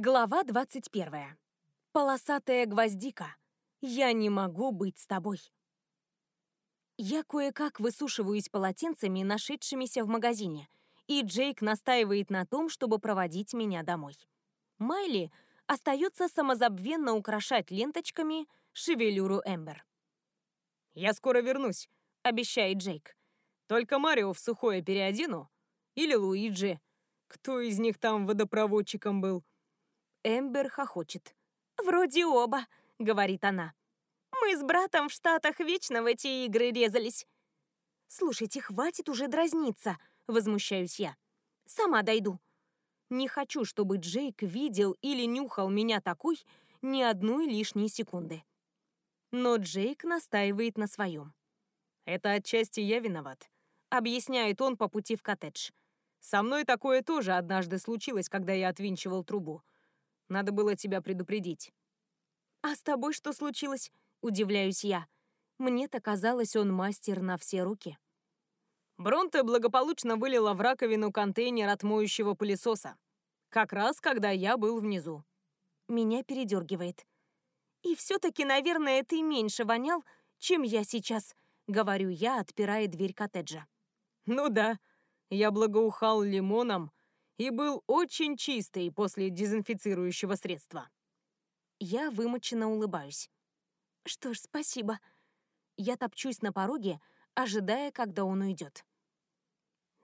Глава 21. Полосатая гвоздика. Я не могу быть с тобой. Я кое-как высушиваюсь полотенцами, нашедшимися в магазине, и Джейк настаивает на том, чтобы проводить меня домой. Майли остается самозабвенно украшать ленточками шевелюру Эмбер. «Я скоро вернусь», — обещает Джейк. «Только Марио в сухое переодену. Или Луиджи. Кто из них там водопроводчиком был?» Эмбер хохочет. «Вроде оба», — говорит она. «Мы с братом в Штатах вечно в эти игры резались». «Слушайте, хватит уже дразниться», — возмущаюсь я. «Сама дойду». Не хочу, чтобы Джейк видел или нюхал меня такой ни одной лишней секунды. Но Джейк настаивает на своем. «Это отчасти я виноват», — объясняет он по пути в коттедж. «Со мной такое тоже однажды случилось, когда я отвинчивал трубу. Надо было тебя предупредить». «А с тобой что случилось?» — удивляюсь я. Мне-то казалось, он мастер на все руки. Бронте благополучно вылила в раковину контейнер от моющего пылесоса. Как раз, когда я был внизу. Меня передергивает. «И все-таки, наверное, ты меньше вонял, чем я сейчас», — говорю я, отпирая дверь коттеджа. «Ну да, я благоухал лимоном и был очень чистый после дезинфицирующего средства». Я вымученно улыбаюсь. «Что ж, спасибо». Я топчусь на пороге, ожидая, когда он уйдет.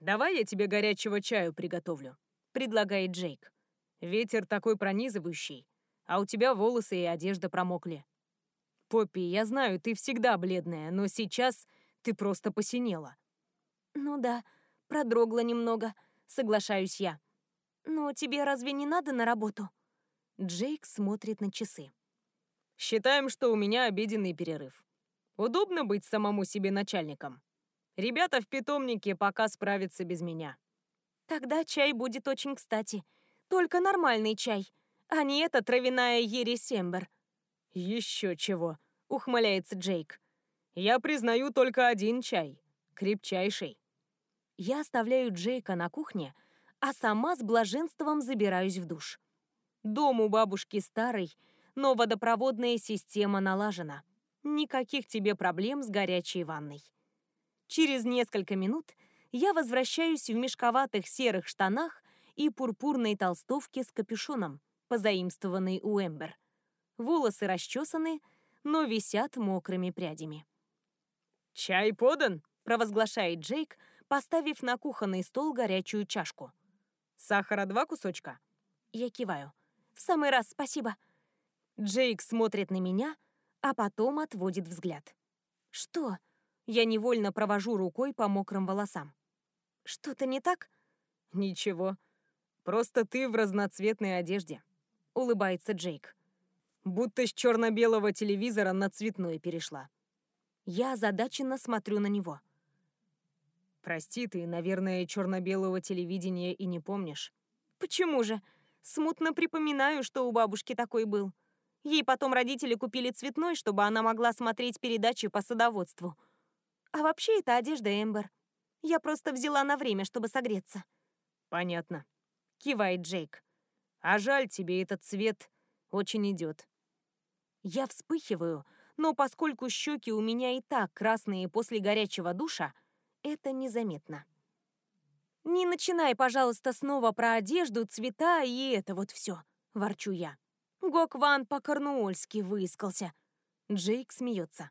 «Давай я тебе горячего чаю приготовлю», — предлагает Джейк. «Ветер такой пронизывающий, а у тебя волосы и одежда промокли. Поппи, я знаю, ты всегда бледная, но сейчас ты просто посинела». «Ну да, продрогла немного», — соглашаюсь я. «Но тебе разве не надо на работу?» Джейк смотрит на часы. «Считаем, что у меня обеденный перерыв. Удобно быть самому себе начальником. Ребята в питомнике пока справятся без меня». «Тогда чай будет очень кстати. Только нормальный чай, а не эта травяная ересембер». «Еще чего», — ухмыляется Джейк. «Я признаю только один чай. Крепчайший». Я оставляю Джейка на кухне, а сама с блаженством забираюсь в душ. Дом у бабушки старый, но водопроводная система налажена. Никаких тебе проблем с горячей ванной. Через несколько минут я возвращаюсь в мешковатых серых штанах и пурпурной толстовке с капюшоном, позаимствованной у Эмбер. Волосы расчесаны, но висят мокрыми прядями. «Чай подан?» — провозглашает Джейк, поставив на кухонный стол горячую чашку. «Сахара два кусочка?» Я киваю. «В самый раз, спасибо». Джейк смотрит на меня, а потом отводит взгляд. «Что?» Я невольно провожу рукой по мокрым волосам. «Что-то не так?» «Ничего. Просто ты в разноцветной одежде», — улыбается Джейк. «Будто с черно-белого телевизора на цветной перешла». Я озадаченно смотрю на него. «Прости, ты, наверное, черно-белого телевидения и не помнишь». «Почему же? Смутно припоминаю, что у бабушки такой был. Ей потом родители купили цветной, чтобы она могла смотреть передачи по садоводству. А вообще это одежда Эмбер. Я просто взяла на время, чтобы согреться». «Понятно», — кивает Джейк. «А жаль, тебе этот цвет очень идет». Я вспыхиваю, но поскольку щеки у меня и так красные после горячего душа, это незаметно. «Не начинай, пожалуйста, снова про одежду, цвета и это вот все», — ворчу я. Гокван по-корнуольски выискался. Джейк смеется.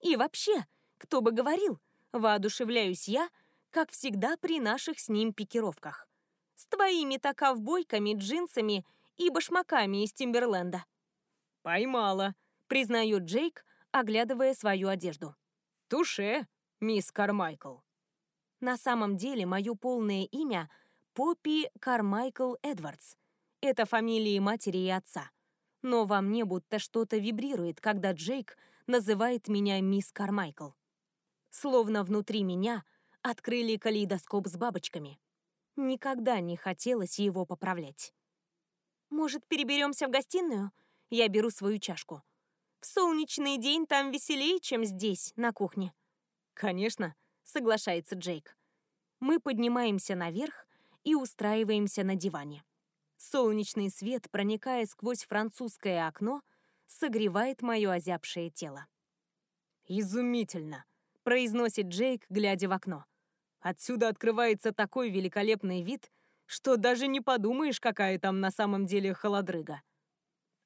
«И вообще, кто бы говорил, воодушевляюсь я, как всегда при наших с ним пикировках. С твоими-то ковбойками, джинсами и башмаками из Тимберленда». «Поймала», — признает Джейк, оглядывая свою одежду. «Туше, мисс Кармайкл». На самом деле мое полное имя — Поппи Кармайкл Эдвардс. Это фамилии матери и отца. Но во мне будто что-то вибрирует, когда Джейк называет меня мисс Кармайкл. Словно внутри меня открыли калейдоскоп с бабочками. Никогда не хотелось его поправлять. «Может, переберемся в гостиную?» Я беру свою чашку. «В солнечный день там веселее, чем здесь, на кухне». «Конечно», — соглашается Джейк. Мы поднимаемся наверх и устраиваемся на диване. Солнечный свет, проникая сквозь французское окно, согревает мое озябшее тело. «Изумительно!» — произносит Джейк, глядя в окно. «Отсюда открывается такой великолепный вид, что даже не подумаешь, какая там на самом деле холодрыга».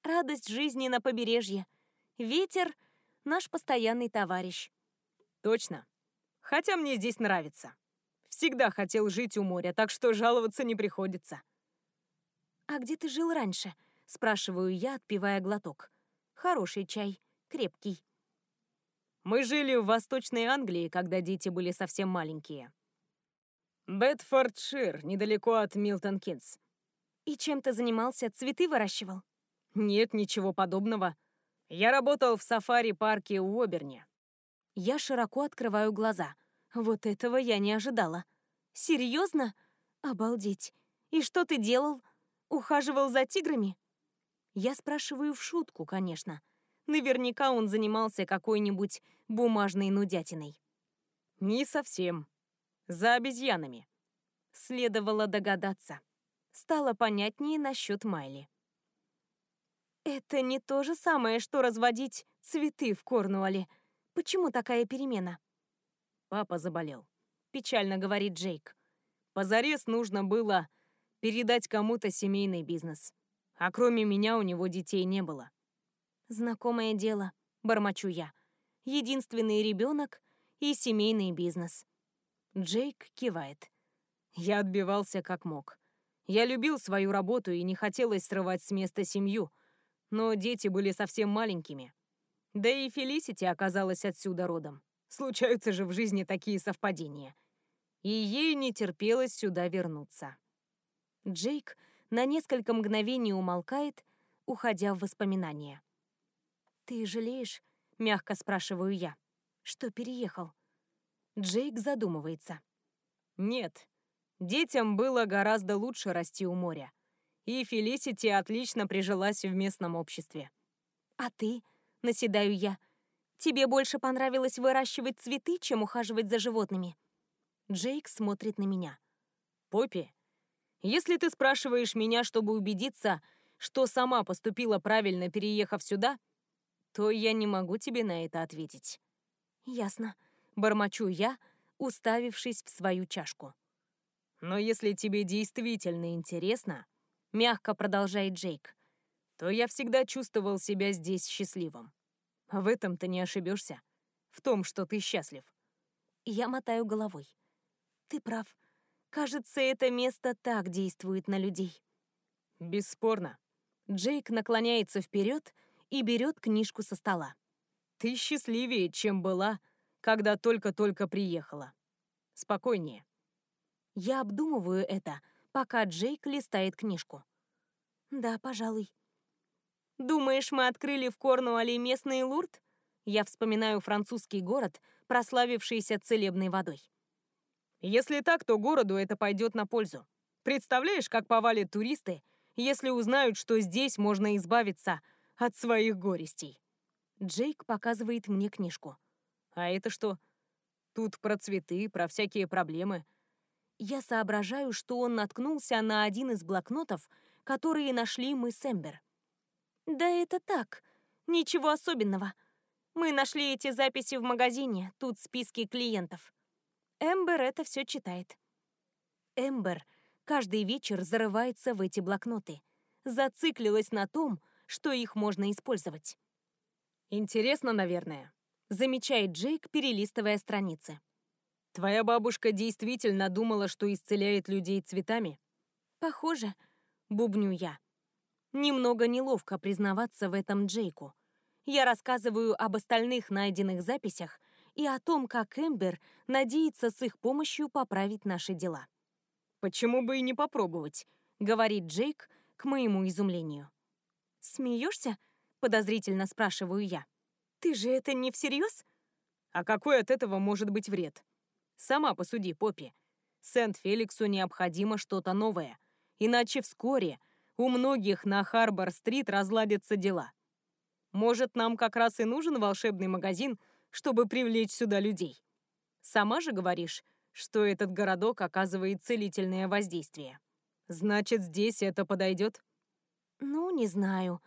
Радость жизни на побережье. Ветер — наш постоянный товарищ. Точно. Хотя мне здесь нравится. Всегда хотел жить у моря, так что жаловаться не приходится. «А где ты жил раньше?» — спрашиваю я, отпивая глоток. «Хороший чай, крепкий». Мы жили в Восточной Англии, когда дети были совсем маленькие. Бетфордшир, недалеко от Милтон-Кинс. И чем ты занимался? Цветы выращивал? Нет, ничего подобного. Я работал в сафари-парке Уоберн. Я широко открываю глаза. Вот этого я не ожидала. Серьезно? Обалдеть. И что ты делал? Ухаживал за тиграми? Я спрашиваю в шутку, конечно. Наверняка он занимался какой-нибудь бумажной нудятиной. Не совсем. За обезьянами. Следовало догадаться. Стало понятнее насчет Майли. Это не то же самое, что разводить цветы в Корнуолле. Почему такая перемена? Папа заболел. Печально говорит Джейк. Позарез нужно было передать кому-то семейный бизнес. А кроме меня у него детей не было. Знакомое дело, бормочу я. Единственный ребенок и семейный бизнес. Джейк кивает. Я отбивался как мог. Я любил свою работу и не хотелось срывать с места семью, но дети были совсем маленькими. Да и Фелисити оказалась отсюда родом. Случаются же в жизни такие совпадения. И ей не терпелось сюда вернуться. Джейк на несколько мгновений умолкает, уходя в воспоминания. «Ты жалеешь?» — мягко спрашиваю я. «Что переехал?» Джейк задумывается. «Нет, детям было гораздо лучше расти у моря. И Фелисити отлично прижилась в местном обществе». «А ты?» — наседаю я. «Тебе больше понравилось выращивать цветы, чем ухаживать за животными?» Джейк смотрит на меня. «Поппи, если ты спрашиваешь меня, чтобы убедиться, что сама поступила правильно, переехав сюда, то я не могу тебе на это ответить. Ясно. Бормочу я, уставившись в свою чашку. Но если тебе действительно интересно, мягко продолжает Джейк, то я всегда чувствовал себя здесь счастливым. В этом ты не ошибешься. В том, что ты счастлив. Я мотаю головой. Ты прав. Кажется, это место так действует на людей. Бесспорно. Джейк наклоняется вперед и берет книжку со стола. «Ты счастливее, чем была, когда только-только приехала. Спокойнее». Я обдумываю это, пока Джейк листает книжку. «Да, пожалуй». «Думаешь, мы открыли в Корнуолле местный Лурд?» Я вспоминаю французский город, прославившийся целебной водой. «Если так, то городу это пойдет на пользу. Представляешь, как повалят туристы, если узнают, что здесь можно избавиться от своих горестей. Джейк показывает мне книжку. А это что? Тут про цветы, про всякие проблемы. Я соображаю, что он наткнулся на один из блокнотов, которые нашли мы с Эмбер. Да это так. Ничего особенного. Мы нашли эти записи в магазине, тут списки клиентов. Эмбер это все читает. Эмбер каждый вечер зарывается в эти блокноты. Зациклилась на том, что их можно использовать. «Интересно, наверное», — замечает Джейк, перелистывая страницы. «Твоя бабушка действительно думала, что исцеляет людей цветами?» «Похоже», — бубню я. Немного неловко признаваться в этом Джейку. Я рассказываю об остальных найденных записях и о том, как Эмбер надеется с их помощью поправить наши дела. «Почему бы и не попробовать?» — говорит Джейк к моему изумлению. «Смеешься?» — подозрительно спрашиваю я. «Ты же это не всерьез?» «А какой от этого может быть вред?» «Сама посуди, Поппи. Сент-Феликсу необходимо что-то новое, иначе вскоре у многих на Харбор-стрит разладятся дела. Может, нам как раз и нужен волшебный магазин, чтобы привлечь сюда людей? Сама же говоришь, что этот городок оказывает целительное воздействие. Значит, здесь это подойдет? Ну, не знаю.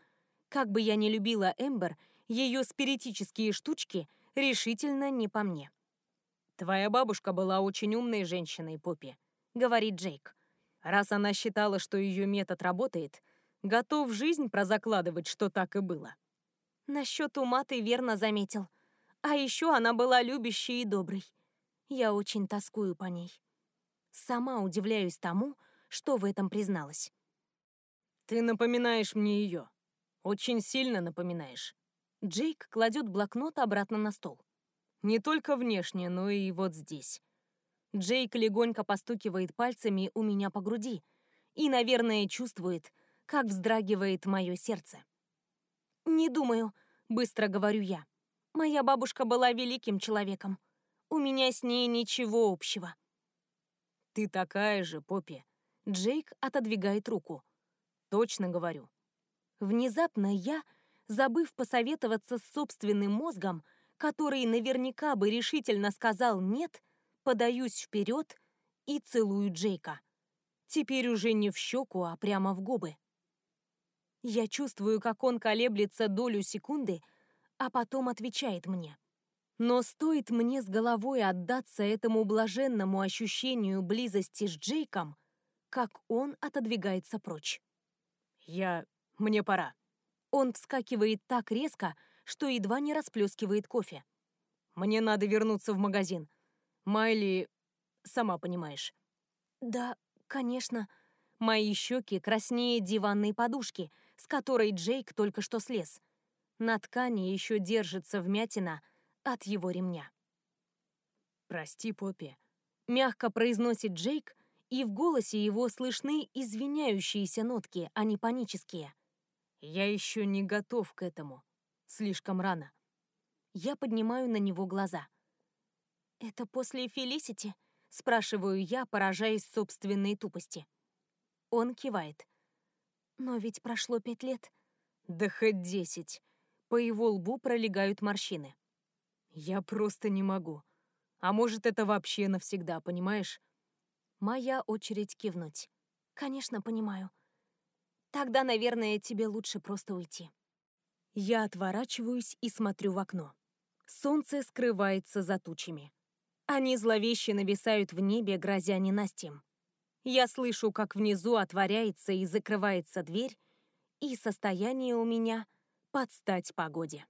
Как бы я ни любила Эмбер, ее спиритические штучки решительно не по мне. Твоя бабушка была очень умной женщиной, Поппи, говорит Джейк. Раз она считала, что ее метод работает, готов жизнь прозакладывать, что так и было. Насчет ума ты верно заметил. А еще она была любящей и доброй. Я очень тоскую по ней. Сама удивляюсь тому, что в этом призналась. Ты напоминаешь мне ее. Очень сильно напоминаешь. Джейк кладет блокнот обратно на стол. Не только внешне, но и вот здесь. Джейк легонько постукивает пальцами у меня по груди и, наверное, чувствует, как вздрагивает мое сердце. «Не думаю», — быстро говорю я. «Моя бабушка была великим человеком. У меня с ней ничего общего». «Ты такая же, Поппи». Джейк отодвигает руку. «Точно говорю». Внезапно я, забыв посоветоваться с собственным мозгом, который наверняка бы решительно сказал «нет», подаюсь вперед и целую Джейка. Теперь уже не в щеку, а прямо в губы. Я чувствую, как он колеблется долю секунды, а потом отвечает мне. Но стоит мне с головой отдаться этому блаженному ощущению близости с Джейком, как он отодвигается прочь. «Я... мне пора». Он вскакивает так резко, что едва не расплескивает кофе. «Мне надо вернуться в магазин. Майли... сама понимаешь». «Да, конечно». Мои щеки краснее диванной подушки, с которой Джейк только что слез. На ткани еще держится вмятина от его ремня. «Прости, Поппи», — мягко произносит Джейк, и в голосе его слышны извиняющиеся нотки, а не панические. «Я еще не готов к этому. Слишком рано». Я поднимаю на него глаза. «Это после Фелисити?» — спрашиваю я, поражаясь собственной тупости. Он кивает. «Но ведь прошло пять лет». «Да хоть десять». По его лбу пролегают морщины. «Я просто не могу. А может, это вообще навсегда, понимаешь?» Моя очередь кивнуть. «Конечно, понимаю. Тогда, наверное, тебе лучше просто уйти». Я отворачиваюсь и смотрю в окно. Солнце скрывается за тучами. Они зловеще нависают в небе, грозя ненастьем. Я слышу, как внизу отворяется и закрывается дверь, и состояние у меня под стать погоде.